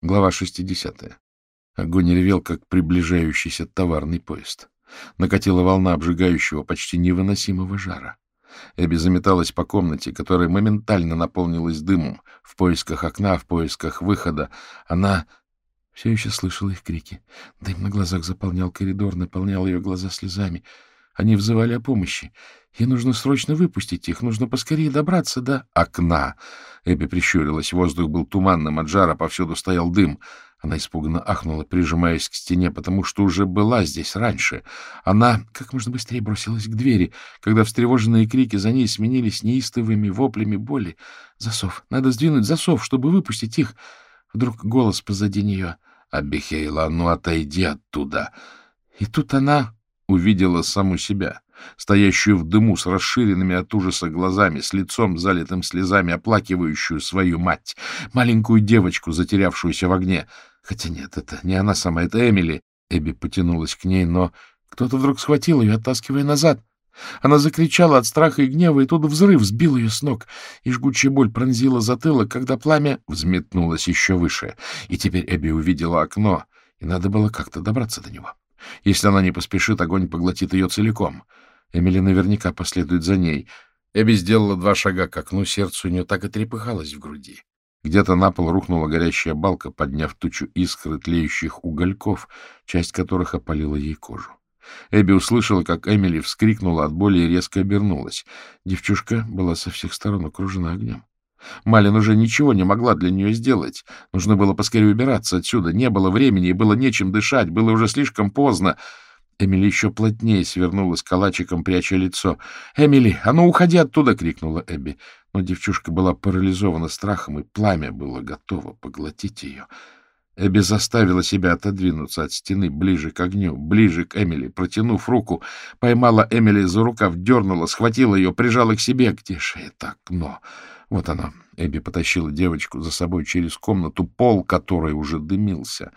Глава 60. Огонь ревел, как приближающийся товарный поезд. Накатила волна обжигающего, почти невыносимого жара. Эбби заметалась по комнате, которая моментально наполнилась дымом. В поисках окна, в поисках выхода. Она все еще слышала их крики. Дым на глазах заполнял коридор, наполнял ее глаза слезами. Они взывали о помощи. Ей нужно срочно выпустить их, нужно поскорее добраться до окна. Эбби прищурилась, воздух был туманным от жара, повсюду стоял дым. Она испуганно ахнула, прижимаясь к стене, потому что уже была здесь раньше. Она как можно быстрее бросилась к двери, когда встревоженные крики за ней сменились неистовыми воплями боли. «Засов! Надо сдвинуть засов, чтобы выпустить их!» Вдруг голос позади нее. «Абихейла, ну отойди оттуда!» И тут она увидела саму себя, стоящую в дыму с расширенными от ужаса глазами, с лицом залитым слезами, оплакивающую свою мать, маленькую девочку, затерявшуюся в огне. Хотя нет, это не она сама, это Эмили. Эбби потянулась к ней, но кто-то вдруг схватил ее, оттаскивая назад. Она закричала от страха и гнева, и тут взрыв сбил ее с ног, и жгучая боль пронзила затылок, когда пламя взметнулось еще выше. И теперь Эбби увидела окно, и надо было как-то добраться до него. Если она не поспешит, огонь поглотит ее целиком. Эмили наверняка последует за ней. Эбби сделала два шага к окну, сердце у нее так и трепыхалось в груди. Где-то на пол рухнула горящая балка, подняв тучу искр тлеющих угольков, часть которых опалила ей кожу. Эбби услышала, как Эмили вскрикнула от боли и резко обернулась. Девчушка была со всех сторон окружена огнем. Малин уже ничего не могла для нее сделать. Нужно было поскорее убираться отсюда. Не было времени, и было нечем дышать. Было уже слишком поздно. Эмили еще плотнее свернулась калачиком, пряча лицо. — Эмили, а ну уходи оттуда! — крикнула Эбби. Но девчушка была парализована страхом, и пламя было готово поглотить ее. Эбби заставила себя отодвинуться от стены ближе к огню, ближе к Эмили, протянув руку, поймала Эмили за рукав, дернула, схватила ее, прижала к себе. Где же это окно? Вот оно. Эбби потащила девочку за собой через комнату, пол которой уже дымился.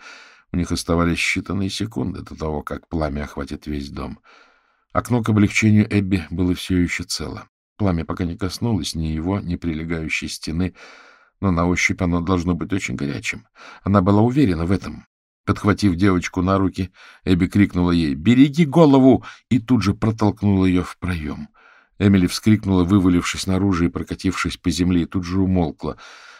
У них оставались считанные секунды до того, как пламя охватит весь дом. Окно к облегчению Эбби было все еще цело. Пламя пока не коснулось ни его, ни прилегающей стены, но на ощупь оно должно быть очень горячим. Она была уверена в этом. Подхватив девочку на руки, Эбби крикнула ей «Береги голову!» и тут же протолкнула ее в проем. Эмили вскрикнула, вывалившись наружу и прокатившись по земле, и тут же умолкла.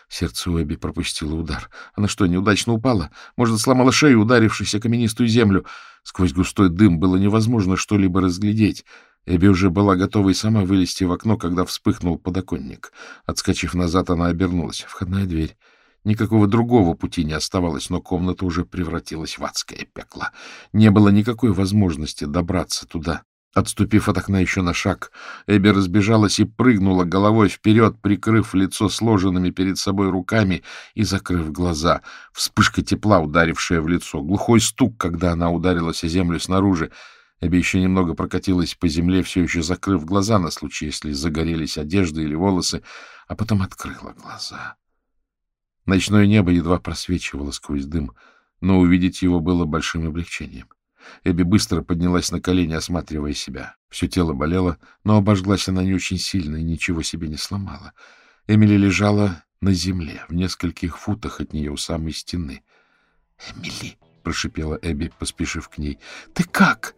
Сердце у Эбби пропустило удар. Она что, неудачно упала? Может, сломала шею, ударившись о каменистую землю? Сквозь густой дым было невозможно что-либо разглядеть. Эбби уже была готова и сама вылезти в окно, когда вспыхнул подоконник. Отскочив назад, она обернулась. Входная дверь. Никакого другого пути не оставалось, но комната уже превратилась в адское пекло. Не было никакой возможности добраться туда. Отступив от окна еще на шаг, Эбби разбежалась и прыгнула головой вперед, прикрыв лицо сложенными перед собой руками и закрыв глаза. Вспышка тепла, ударившая в лицо, глухой стук, когда она ударилась о землю снаружи. Эбби еще немного прокатилась по земле, все еще закрыв глаза на случай, если загорелись одежда или волосы, а потом открыла глаза. Ночное небо едва просвечивало сквозь дым, но увидеть его было большим облегчением. Эбби быстро поднялась на колени, осматривая себя. Все тело болело, но обожглась она не очень сильно и ничего себе не сломала. Эмили лежала на земле, в нескольких футах от нее у самой стены. — Эмили! — прошипела Эбби, поспешив к ней. — Ты как?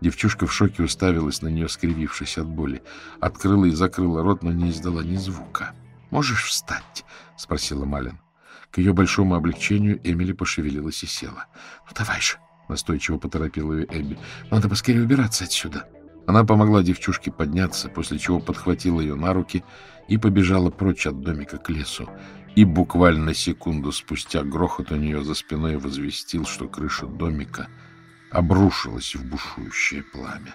Девчушка в шоке уставилась на нее, скривившись от боли. Открыла и закрыла рот, но не издала ни звука. — Можешь встать? — спросила Малин. К ее большому облегчению Эмили пошевелилась и села. — Ну, давай же! — настойчиво поторопила ее Эбби. — Надо поскорее убираться отсюда. Она помогла девчушке подняться, после чего подхватила ее на руки и побежала прочь от домика к лесу. И буквально секунду спустя грохот у нее за спиной возвестил, что крыша домика обрушилась в бушующее пламя.